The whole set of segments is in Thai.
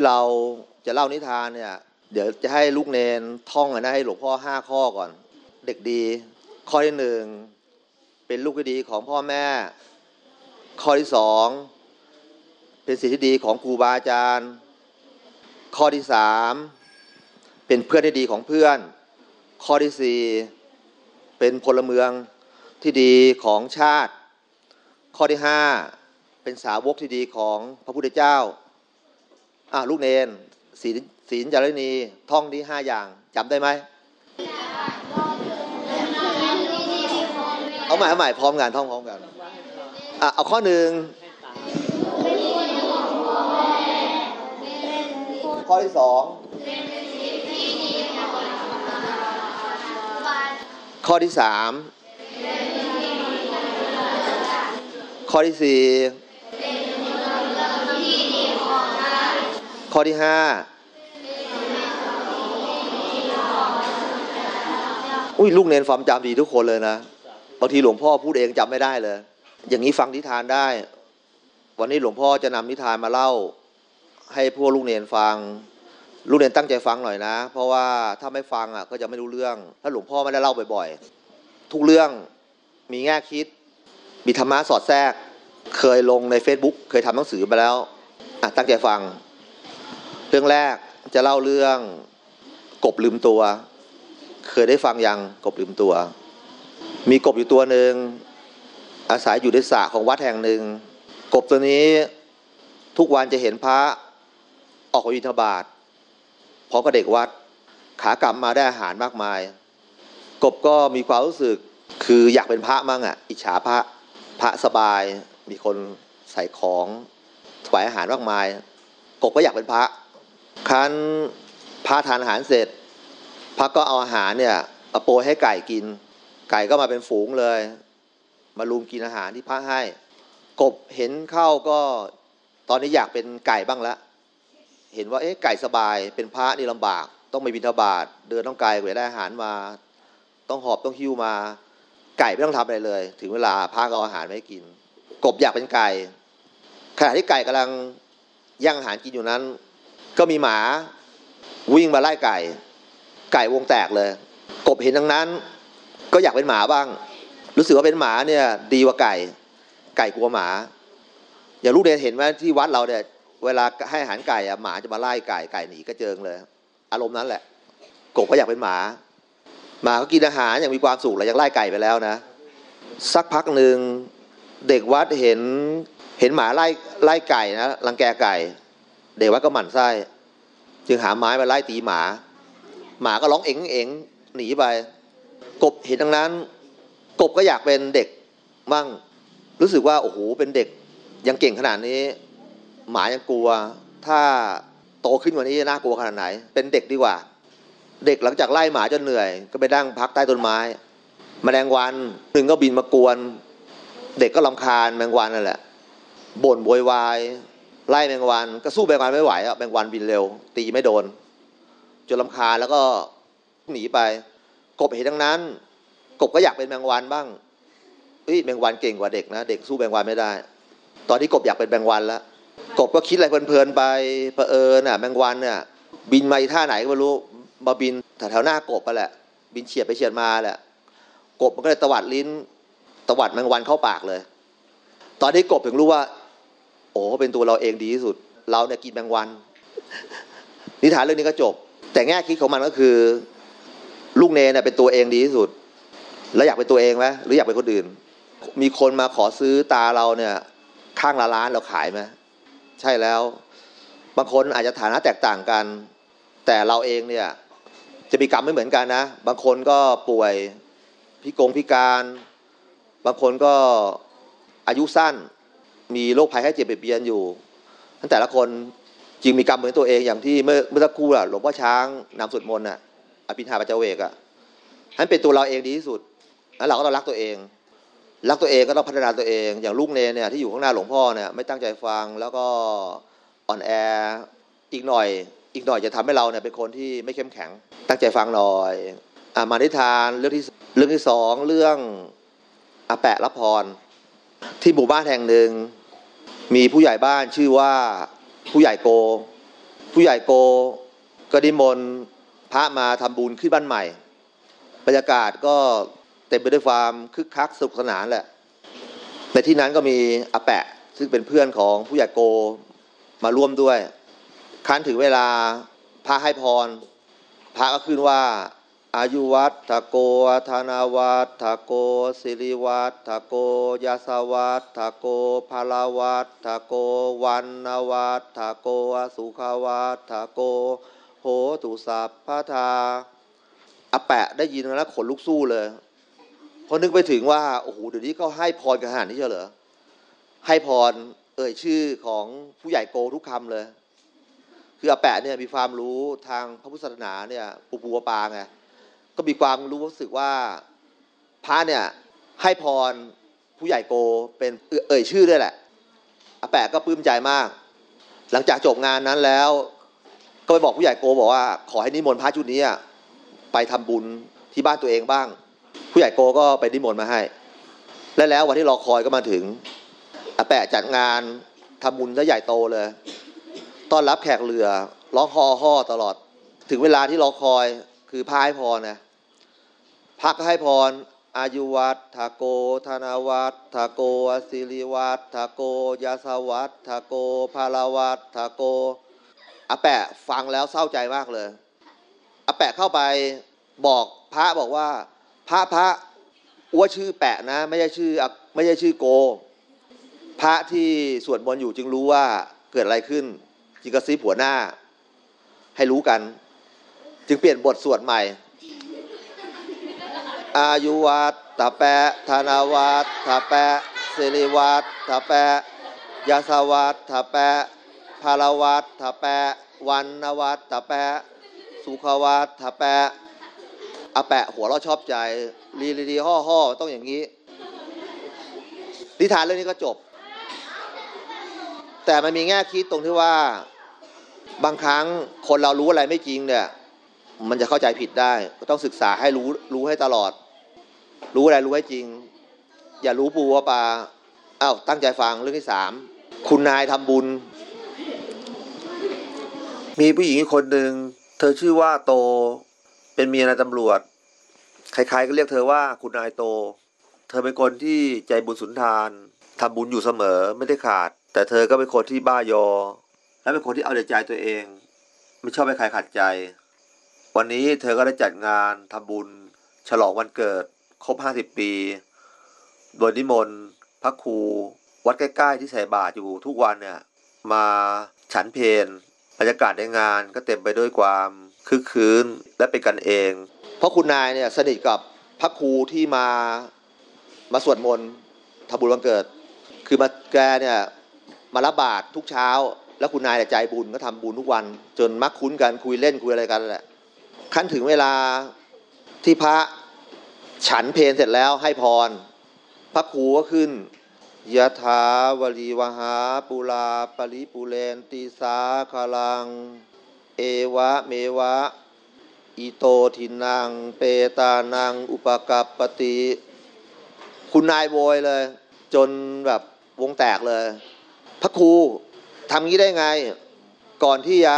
ที่เราจะเล่านิทานเนี่ย เดี๋ยวจะให้ลูกเนนท่องนะให้หลวงพ่อห้าข้อก่อน เด็กดี ข้อที่หนึ่งเป็นลูกที่ดีของพ่อแม่ ข้อที่สองเป็นสิ่งที่ดีของครูบาอาจารย์ ข้อที่สามเป็นเพื่อนที่ดีของเพื่อน ข้อที่สี่เป็นพลเมืองที่ดีของชาติ ข้อที่ห้าเป็นสาวกที่ดีของพระพุทธเจ้า อ่าลูกเนนศีลศีลจารณีท่องที่ห้าอย่างจำได้ไหมเอาใหม่เอาใหม่พร้อมกันท่องพร้อมกันอะเอาข้อหนึ่งข้อที่สองข้อที่สามข้อที่สี่ ข้อที่ห้าอุ้ยลูกเนนความจำดีทุกคนเลยนะ บางทีหลวงพ่อพูดเองจำไม่ได้เลย อย่างนี้ฟังนิทานได้ วันนี้หลวงพ่อจะนำนิทานมาเล่า ให้พวกลูกเนนฟัง ลูกเนนตั้งใจฟังหน่อยนะ เพราะว่าถ้าไม่ฟังอะก็จะไม่รู้เรื่อง ถ้าหลวงพ่อไม่ได้เล่าบ่อยๆ ทุกเรื่องมีแง่คิด มีธรรมะสอดแทรก เคยลงใน Facebook เคยทำหนังสือมาแล้ว อะตั้งใจฟัง เรื่องแรกจะเล่าเรื่องกบลืมตัว เคยได้ฟังยังกบลืมตัว มีกบอยู่ตัวหนึ่งอาศัยอยู่ในสระของวัดแห่งหนึ่ง กบตัวนี้ทุกวันจะเห็นพระออกไปบิณฑบาตพร้อมกับเด็กวัดขากลับมาได้อาหารมากมาย กบก็มีความรู้สึกคืออยากเป็นพระมั่งอะ อิจฉาพระพระสบายมีคนใส่ของถวายอาหารมากมาย กบก็อยากเป็นพระ คันพระทานอาหารเสร็จ พระก็เอาอาหารเนี่ยเอาโปรยให้ไก่กิน ไก่ก็มาเป็นฝูงเลย มาลุมกินอาหารที่พระให้ กบเห็นเข้าก็ตอนนี้อยากเป็นไก่บ้างละเห็นว่าเอ๊ะไก่สบายเป็นพระนี่ลำบาก ต้องไปบิณฑบาตเดินต้องไกลกว่าได้อาหารมา ต้องหอบต้องหิ้วมา ไก่ไม่ต้องทำอะไรเลย ถึงเวลาพระก็เอาอาหารไมาให้กิน กบอยากเป็นไก่ขณะที่ไก่กำลังย่างอาหารกินอยู่นั้น ก็มีหมาวิ่งมาไล่ไก่ ไก่วงแตกเลย กบเห็นดังนั้น ก็อยากเป็นหมาบ้าง รู้สึกว่าเป็นหมาเนี่ย ดีกว่าไก่ ไก่กลัวหมา อย่าลูกเดนเห็นไหมที่วัดเราเนี่ยเวลาให้อาหารไก่อะหมาจะมาไล่ไก่ไก่หนีกระเจิงเลย อารมณ์นั้นแหละ กบก็อยากเป็นหมา หมาก็กินอาหารอย่างมีความสุขแล้วยังไล่ไก่ไปแล้วนะ สักพักหนึ่งเด็กวัดเห็นเห็นหมาไล่ไล่ไก่นะรังแกไก่ เดวัดก็หมั่นไส้ จึงหาไม้มาไล่ตีหมา หมาก็ร้องเอ็งเอ็งหนีไป กบเห็นดังนั้น กบก็อยากเป็นเด็กมั่ง รู้สึกว่าโอ้โหเป็นเด็กยังเก่งขนาดนี้ หมายังกลัว ถ้าโตขึ้นกว่านี้จะน่ากลัวขนาดไหน เป็นเด็กดีกว่า เด็กหลังจากไล่หมาจนเหนื่อย ก็ไปนั่งพักใต้ต้นไม้แมลงวันหนึ่งก็บินมากวน เด็กก็ลำคาญแมลงวันนั่นแหละบ่นโวยวาย ไล่แมงวันก็สู้แมงวันไม่ไหวอะแมงวันบินเร็ว ตีไม่โดนจนลำคาแล้วก็หนีไป กบเห็นดังนั้น กบก็อยากเป็นแมงวันบ้างเฮ้ยแมงวันเก่งกว่าเด็กนะ เด็กสู้แมงวันไม่ได้ ตอนนี้กบอยากเป็นแมงวันแล้วกบก็คิดอะไรเพลินๆไปเผอิญน่ะแมงวันเนี่ยบินมาท่าไหนก็ไม่รู้มาบินแถวๆหน้ากบไปแหละ บินเฉียดไปเฉียดมาแหละ กบมันก็เลยตวัดลิ้นตวัดแมงวันเข้าปากเลย ตอนนี้กบถึงรู้ว่า โอ้เป็นตัวเราเองดีที่สุด เราเนี่ยกินแมงวัน นิทานเรื่องนี้ก็จบ แต่แง่คิดของมันก็คือ ลูกเนเนี่ยเป็นตัวเองดีที่สุด แล้วอยากเป็นตัวเองไหมหรืออยากเป็นคนอื่น มีคนมาขอซื้อตาเราเนี่ย ข้างละล้านเราขายไหมใช่แล้ว บางคนอาจจะฐานะแตกต่างกัน แต่เราเองเนี่ย จะมีกรรมไม่เหมือนกันนะ บางคนก็ป่วยพิกงพิการ บางคนก็อายุสั้น มีโรคภัยไข้เจ็บเบียดเบียนอยู่ทั้งแต่ละคนจึงมีกรรมเหมือนตัวเองอย่างที่เมื่อเมื่อสักครู่อะหลวงพ่อช้างนำสวดมนต์อะอภิธาปัจเจเวกอะนั้นเป็นตัวเราเองดีที่สุดแล้วเราก็ต้องรักตัวเอง รักตัวเองก็ต้องพัฒนาตัวเอง อย่างลูกเนเนี่ยที่อยู่ข้างหน้าหลวงพ่อเนี่ยไม่ตั้งใจฟังแล้วก็อ่อนแออีกหน่อย อีกหน่อยจะทำให้เราเนี่ยเป็นคนที่ไม่เข้มแข็ง ตั้งใจฟังหน่อยอ่ามานิทานเรื่องที่เรื่องที่สองเรื่องอาแปะรับพรที่หมู่บ้านแห่งหนึ่ง มีผู้ใหญ่บ้านชื่อว่าผู้ใหญ่โก ผู้ใหญ่โกก็ดิมนพระมาทำบุญขึ้นบ้านใหม่ บรรยากาศก็เต็มไปด้วยความคึกคักสนุกสนานแหละ ในที่นั้นก็มีอาแปะซึ่งเป็นเพื่อนของผู้ใหญ่โกมาร่วมด้วย คันถึงเวลาพระให้พร พระก็ขึ้นว่า อายุวัตถโกธนาวัตถโกสิริวัตถโกยาสวัตถโกภาลาวัตถโกวันนวัตถโกสุขวัตถโก โหตุสัพพทาอาแปะได้ยินแล้วขนลุกสู้เลยเพอนึกไปถึงว่าโอ้โหเดี๋ยวนี้เขาให้พรกันขนาดนี้เชียวเหรอให้พรเอ่ยชื่อของผู้ใหญ่โกทุกคำเลย คืออาแปะเนี่ยมีความรู้ทางพระพุทธศาสนาเนี่ยปูปูปาไง ก็มีความรู้สึกว่าพระเนี่ยให้พรผู้ใหญ่โกเป็นเอ่ยชื่อด้วยแหละอาแปะก็ปลื้มใจมาก หลังจากจบงานนั้นแล้ว ก็ไปบอกผู้ใหญ่โกบอกว่า ขอให้นิมนต์พระชุดนี้ไปทำบุญที่บ้านตัวเองบ้าง ผู้ใหญ่โกก็ไปนิมนต์มาให้ และแล้ววันที่รอคอยก็มาถึงอาแปะจัดงานทำบุญซะใหญ่โตเลยต้อนรับแขกเรือร้องฮอฮ่อตลอด ถึงเวลาที่รอคอยคือพระให้พรนะ พระก็ให้พรอายุวัตถโก ธนาวัตถโกสิริวัตถโกยาสวัตถโกภาลวัตถโกอาแปะฟังแล้วเศร้าใจมากเลยอาแปะเข้าไปบอกพระบอกว่า พระพระอ้วชื่อแปะนะ ไม่ใช่ชื่อไม่ใช่ชื่อโก พระที่สวดมนต์อยู่จึงรู้ว่าเกิดอะไรขึ้น จึงกระซิบหัวหน้า ให้รู้กัน จึงเปลี่ยนบทสวดใหม่ อายุวัตถแปะธนวัตถแปะสิริวัตถแปะยาสวัตถแปะภาลวัตถแปะวันนวัตถแปะสุขวัตถแปะอาแปะหัวเราชอบใจรีรีรีห่อห่อต้องอย่างนี้นิทานเรื่องนี้ก็จบ แต่มันมีแง่คิดตรงที่ว่าบางครั้งคนเรารู้อะไรไม่จริงเนี่ย มันจะเข้าใจผิดได้ ก็ต้องศึกษาให้รู้รู้ให้ตลอด รู้อะไรรู้ให้จริง อย่ารู้ปูว่าปลาอ้าวตั้งใจฟังเรื่องที่สามคุณนายทำบุญ มีผู้หญิงคนหนึ่งเธอชื่อว่าโต เป็นเมียนายตำรวจใครๆก็เรียกเธอว่าคุณนายโต เธอเป็นคนที่ใจบุญสุนทานทำบุญอยู่เสมอไม่ได้ขาด แต่เธอก็เป็นคนที่บ้ายอ และเป็นคนที่เอาใจตัวเอง ไม่ชอบให้ใครขัดใจ วันนี้เธอก็ได้จัดงานทำบุญ ฉลองวันเกิด ครบ50ปี โดยนิมนต์พระครูวัดใกล้ๆที่ใส่บาตรอยู่ทุกวันเนี่ยมาฉันเพลบรรยากาศในงานก็เต็มไปด้วยความคึกคืนและเป็นกันเอง เพราะคุณนายเนี่ยสนิทกับพระครูที่มามาสวดมนต์ทำบุญวันเกิด คือมาแกเนี่ยมารับบาตรทุกเช้า แล้วคุณนายใจบุญก็ทำบุญทุกวัน จนมักคุ้นกันคุยเล่นคุยอะไรกันแหละขั้นถึงเวลาที่พระ ฉันเพลเสร็จแล้วให้พร พระครูก็ขึ้นยะถาวลีวหาปุลาปริปุเรนติสาคลัง เอวะเมวะ อิโตทินัง เปตานัง อุปกัปปติ คุณนายโวยเลย จนแบบวงแตกเลย พระครูทำงี้ได้ไง ก่อนที่จะ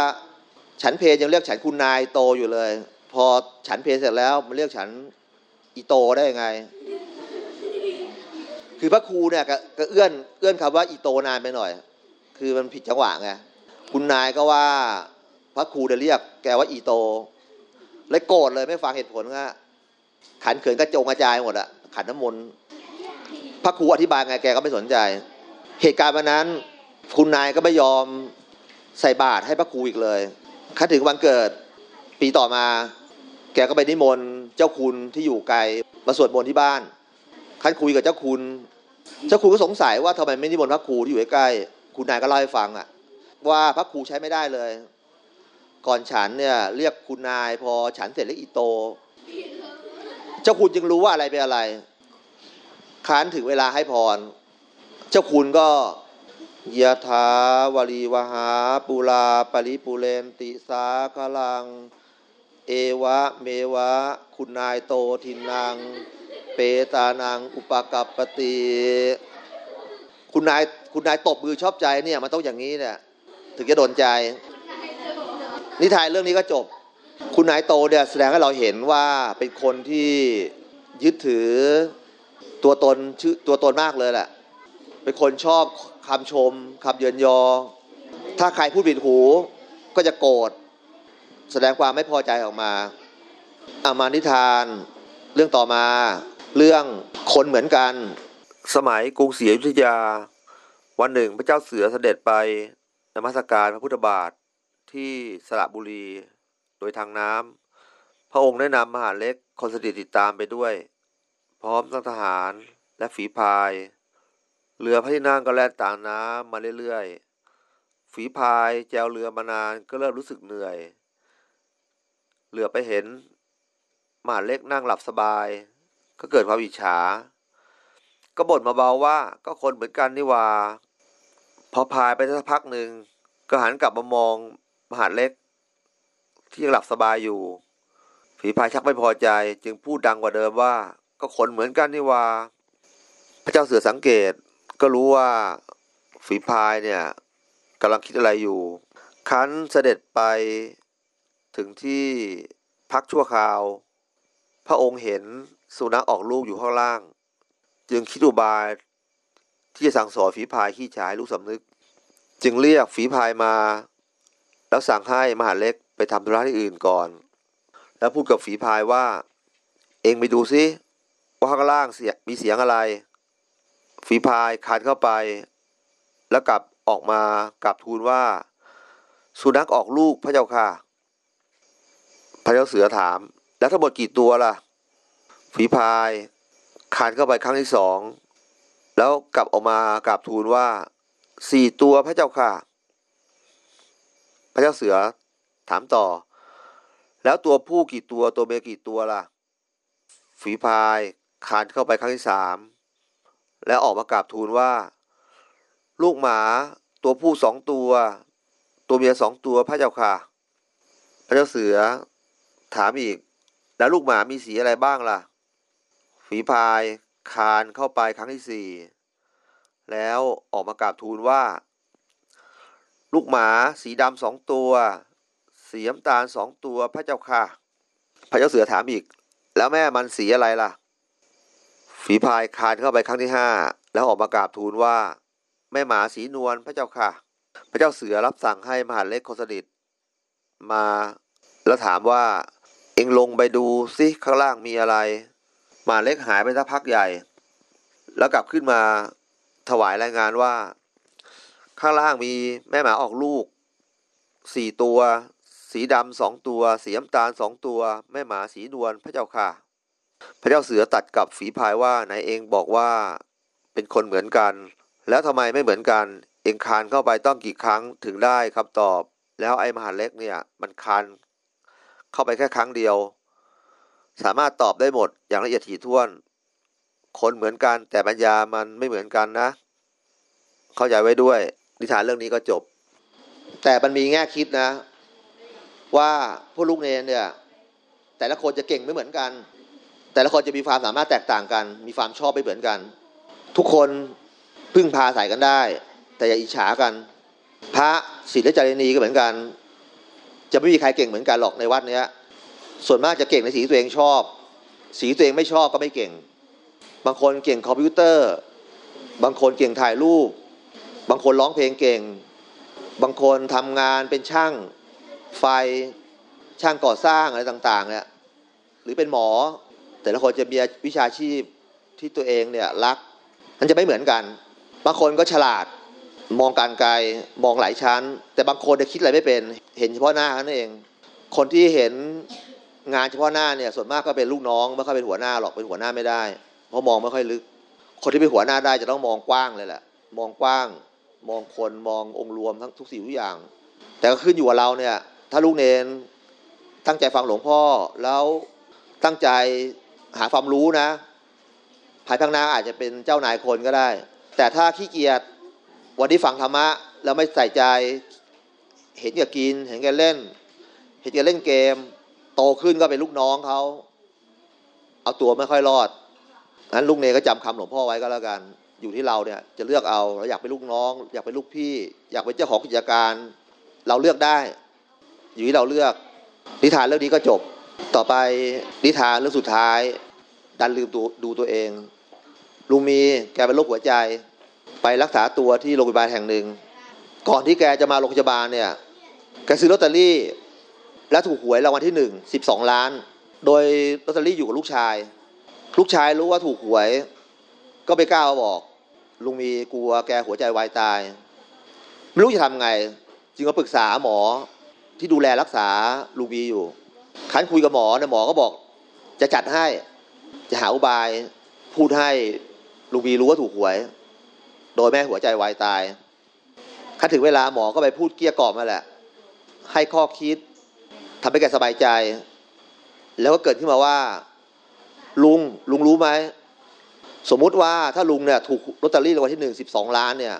ฉันเพลยังเรียกฉันคุณนายโตอยู่เลย พอฉันเพลเสร็จแล้วมันเรียกฉัน อีโตได้ไง คือพระครูเนี่ยก็เอื้อนเอื้อนคำว่าอีโตนานไปหน่อย คือมันผิดจังหวะไงคุณนายก็ว่าพระครูจะเรียกแกว่าอีโตเลยโกรธเลยไม่ฟังเหตุผลว่าขันเขินกระจงกระจายหมดอะขันน้ำมนต์พระครูอธิบายไงแกก็ไม่สนใจ เหตุการณ์วันนั้น คุณนายก็ไม่ยอมใส่บาตรให้พระครูอีกเลยขั้นถึงวันเกิดปีต่อมา แกก็ไปนิมนต์เจ้าคุณที่อยู่ไกลมาสวดมนต์ที่บ้านขั้นคุยกับเจ้าคุณ เจ้าคุณก็สงสัยว่าทำไมไม่นิมนต์พระครูที่อยู่ใกล้คุณนายก็เล่าให้ฟังอะว่าพระครูใช้ไม่ได้เลย ก่อนฉันเนี่ยเรียกคุณนายพอฉันเสร็จเรียกอีโต เจ้าคุณจึงรู้ว่าอะไรเป็นอะไร ค้านถึงเวลาให้พร เจ้าคุณก็ยะถาวลีวหา ปุลาปริปุเรนติสาคลัง เอวะเมวะ คุณนายโตทินัง เปตานัง อุปกัปปติคุณนายคุณนายตบมือชอบใจเนี่ยมันต้องอย่างนี้เนี่ยถึงจะโดนใจ นิทานเรื่องนี้ก็จบ คุณนายโตเนี่ยแสดงให้เราเห็นว่าเป็นคนที่ยึดถือตัวตนชื่อตัวตนมากเลยแหละเป็นคนชอบคำชมคำเยินยอ ถ้าใครพูดผิดหูก็จะโกรธ แสดงความไม่พอใจออกมา อามานิทาน เรื่องต่อมา เรื่องคนเหมือนกัน สมัยกรุงศรีอยุธยา วันหนึ่งพระเจ้าเสือเสด็จไปนมัสการพระพุทธบาทที่สระบุรี โดยทางน้ำพระองค์ได้นำมหาเล็กคนสนิทติดตามไปด้วย พร้อมทั้งทหารและฝีพาย เรือพระที่นั่งก็แล่นตามน้ำมาเรื่อยๆ ฝีพายแจวเรือมานานก็เริ่มรู้สึกเหนื่อย เหลือไปเห็นมหาเล็กนั่งหลับสบาย ก็เกิดความอิจฉา ก็บ่นมาเบาว่าก็คนเหมือนกันนี่ว่าพอพายไปสักพักหนึ่งก็หันกลับมามองมหาเล็ก ที่ยังหลับสบายอยู่ ฝีพายชักไม่พอใจ จึงพูดดังกว่าเดิมว่า ก็คนเหมือนกันนี่ว่า พระเจ้าเสือสังเกตก็รู้ว่าฝีพายเนี่ยกำลังคิดอะไรอยู่คันเสด็จไป ถึงที่พักชั่วคราว พระองค์เห็นสุนัขออกลูกอยู่ข้างล่าง จึงคิดอุบายที่จะสั่งสอนฝีพายขี้ฉายลูกสำนึก จึงเรียกฝีพายมา แล้วสั่งให้มหาเล็กไปทำธุระที่อื่นก่อน แล้วพูดกับฝีพายว่า เองไปดูซิว่าข้างล่างเสียมีเสียงอะไร ฝีพายคานเข้าไป แล้วกลับออกมากลับทูลว่า สุนัขออกลูกพระเจ้าค่ะ พระเจ้าเสือถาม แล้วทั้งหมดกี่ตัวล่ะ ฝีพายคานเข้าไปครั้งที่สอง แล้วกลับออกมากราบทูลว่าสี่ตัวพระเจ้าค่ะ พระเจ้าเสือถามต่อ แล้วตัวผู้กี่ตัวตัวเมียกี่ตัวล่ะ ฝีพายคานเข้าไปครั้งที่สามแล้วออกมากราบทูลว่า ลูกหมาตัวผู้สองตัว ตัวเมียสองตัวพระเจ้าค่ะ พระเจ้าเสือ ถามอีก แล้วลูกหมามีสีอะไรบ้างล่ะ ฝีพาย คานเข้าไปครั้งที่สี่ แล้วออกมากราบทูลว่า ลูกหมาสีดำสองตัว สีน้ำตาลสองตัวพระเจ้าค่ะ พระเจ้าเสือถามอีก แล้วแม่มันสีอะไรล่ะ ฝีพายคานเข้าไปครั้งที่ห้า แล้วออกมากราบทูลว่า แม่หมาสีนวลพระเจ้าค่ะ พระเจ้าเสือรับสั่งให้มหาเล็กคนสนิทมาแล้วถามว่า เองลงไปดูซิข้างล่างมีอะไรหมาเล็กหายไปสักพักใหญ่ แล้วกลับขึ้นมาถวายรายงานว่า ข้างล่างมีแม่หมาออกลูกสี่ตัว สีดำสองตัว สีน้ำตาลสองตัว แม่หมาสีนวลพระเจ้าค่ะ พระเจ้าเสือตัดกับฝีพายว่าไหนเองบอกว่าเป็นคนเหมือนกัน แล้วทำไมไม่เหมือนกัน เองคานเข้าไปต้องกี่ครั้งถึงได้คำตอบ แล้วไอ้มหาเล็กเนี่ย มันคาน เข้าไปแค่ครั้งเดียว สามารถตอบได้หมดอย่างละเอียดถี่ถ้วน คนเหมือนกันแต่ปัญญามันไม่เหมือนกันนะ เข้าใจไว้ด้วย นิทานเรื่องนี้ก็จบ แต่มันมีแง่คิดนะ ว่าผู้ลูกเนรเนี่ย แต่ละคนจะเก่งไม่เหมือนกัน แต่ละคนจะมีความสามารถแตกต่างกัน มีความชอบไม่เหมือนกัน ทุกคนพึ่งพาใส่กันได้ แต่อย่าอิจฉากัน พระศิลจารินีก็เหมือนกัน จะไม่มีใครเก่งเหมือนกันหรอกในวัดเนี้ย ส่วนมากจะเก่งในสีตัวเองชอบ สีตัวเองไม่ชอบก็ไม่เก่ง บางคนเก่งคอมพิวเตอร์ บางคนเก่งถ่ายรูป บางคนร้องเพลงเก่ง บางคนทำงานเป็นช่างไฟช่างก่อสร้างอะไรต่างๆเนี่ยหรือเป็นหมอ แต่ละคนจะมีวิชาชีพที่ตัวเองเนี่ยรักมันจะไม่เหมือนกัน บางคนก็ฉลาด มองการไกลมองหลายชั้น แต่บางคนจะคิดอะไรไม่เป็น เห็นเฉพาะหน้านั่นเอง คนที่เห็นงานเฉพาะหน้าเนี่ยส่วนมากก็เป็นลูกน้องไม่ค่อยเป็นหัวหน้าหรอกเป็นหัวหน้าไม่ได้ เพราะมองไม่ค่อยลึก คนที่เป็นหัวหน้าได้จะต้องมองกว้างเลยแหละมองกว้าง มองคนมององค์รวมทั้งทุกสิ่งทุกอย่าง แต่ก็ขึ้นอยู่กับเราเนี่ยถ้าลูกเนนตั้งใจฟังหลวงพ่อแล้วตั้งใจหาความรู้นะ ภายภาคหน้าอาจจะเป็นเจ้านายคนก็ได้ แต่ถ้าขี้เกียจ วันนี้ฟังธรรมะแล้วไม่ใส่ใจ เห็นแกกิน เห็นแกเล่น เห็นแกเล่นเกม โตขึ้นก็เป็นลูกน้องเขาเอาตัวไม่ค่อยรอดงั้นลูกเนก็จำคำหลวงพ่อไว้ก็แล้วกัน อยู่ที่เราเนี่ยจะเลือกเอาเราอยากเป็นลูกน้อง อยากเป็นลูกพี่ อยากเป็นเจ้าของกิจการ เราเลือกได้ อยู่ที่เราเลือกนิทานเรื่องนี้ก็จบ ต่อไปนิทานเรื่องสุดท้าย ดันลืมดูดูตัวเองลุงมีแกเป็นโรคหัวใจ ไปรักษาตัวที่โรงพยาบาลแห่งหนึ่ง ก่อนที่แกจะมาโรงพยาบาลเนี่ยแกซื้อลอตเตอรี่และถูกหวยรางวัลที่หนึ่งสิบสองล้าน โดยลอตเตอรี่อยู่กับลูกชาย ลูกชายรู้ว่าถูกหวย ก็ไม่กล้าบอก ลุงมีกลัวแกหัวใจวายตาย ไม่รู้จะทำไง จึงมาปรึกษาหมอที่ดูแลรักษาลุงมีอยู่คันคุยกับหมอเนี่ยหมอก็บอก จะจัดให้ จะหาอุบาย พูดให้ลุงมีรู้ว่าถูกหวย โดยแม่หัวใจวายตายคันถึงเวลาหมอก็ไปพูดเกลี้ยกล่อมมาแหละ ให้ข้อคิดทำให้แกสบายใจ แล้วก็เกิดขึ้นมาว่า ลุงลุงรู้ไหม สมมุติว่าถ้าลุงเนี่ยถูกลอตเตอรี่รางวัลที่หนึ่งสิบสองล้านเนี่ย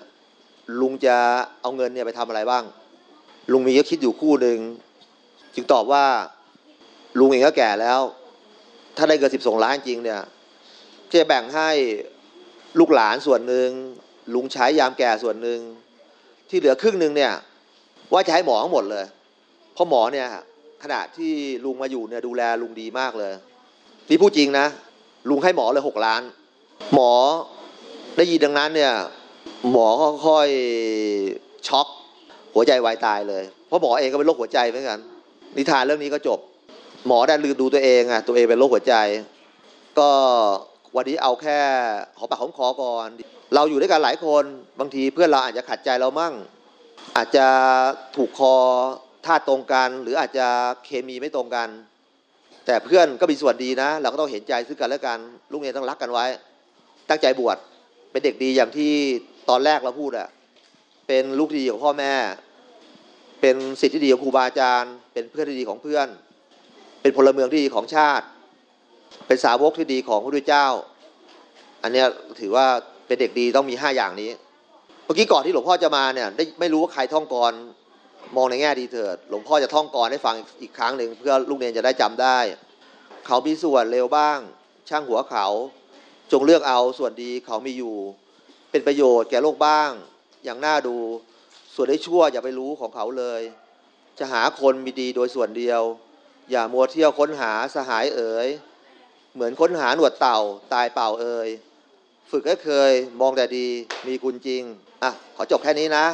ลุงจะเอาเงินเนี่ยไปทำอะไรบ้าง ลุงมีก็คิดอยู่คู่หนึ่งจึงตอบว่า ลุงเองก็แก่แล้ว ถ้าได้เงินสิบสองล้านจริงเนี่ยจะแบ่งให้ลูกหลานส่วนหนึ่ง ลุงใช้ยามแก่ส่วนหนึ่งที่เหลือครึ่งหนึ่งเนี่ย ว่าจะให้หมอทั้งหมดเลย เพราะหมอเนี่ยขณะที่ลุงมาอยู่เนี่ยดูแลลุงดีมากเลยนี่พูดจริงนะ ลุงให้หมอเลยหกล้าน หมอได้ยินดังนั้นเนี่ยหมอก็ค่อยช็อกหัวใจวายตายเลย เพราะหมอเองก็เป็นโรคหัวใจเหมือนกัน นิทานเรื่องนี้ก็จบ หมอได้ลืมดูตัวเองอะตัวเองเป็นโรคหัวใจ ก็วันนี้เอาแค่ขอปากหอมคอก่อน เราอยู่ด้วยกันหลายคนบางทีเพื่อนเราอาจจะขัดใจเรามั่ง อาจจะถูกคอธาตรงกัน หรืออาจจะเคมีไม่ตรงกัน แต่เพื่อนก็มีส่วนดีนะ เราก็ต้องเห็นใจซึ่งกันและกันลูกเรียนต้องรักกันไว้ ตั้งใจบวชเป็นเด็กดีอย่างที่ตอนแรกเราพูดอะเป็นลูกดีของพ่อแม่ เป็นสิทธิที่ดีของครูบาอาจารย์ เป็นเพื่อนที่ดีของเพื่อน เป็นพลเมืองที่ดีของชาติ เป็นสาวกที่ดีของพระพุทธเจ้า อันนี้ถือว่า เป็นเด็กดีต้องมีห้าอย่างนี้ เมื่อกี้ก่อนที่หลวงพ่อจะมาเนี่ยได้ไม่รู้ว่าใครท่องกรมองในแง่ดีเถิด หลวงพ่อจะท่องกรให้ฟังอีกครั้งหนึ่งเพื่อลูกเนนจะได้จำได้ เขามีส่วนเร็วบ้าง ช่างหัวเขา จงเลือกเอาส่วนดีเขามีอยู่ เป็นประโยชน์แก่โลกบ้าง อย่างน่าดู ส่วนได้ชั่วอย่าไปรู้ของเขาเลย จะหาคนมีดีโดยส่วนเดียว อย่ามัวเที่ยวค้นหาสหายเอ๋ยเหมือนค้นหาหนวดเต่าตายเปล่าเอ่ย ฝึกให้เคยมองแต่ดีมีคุณจริง อะ ขอจบแค่นี้นะ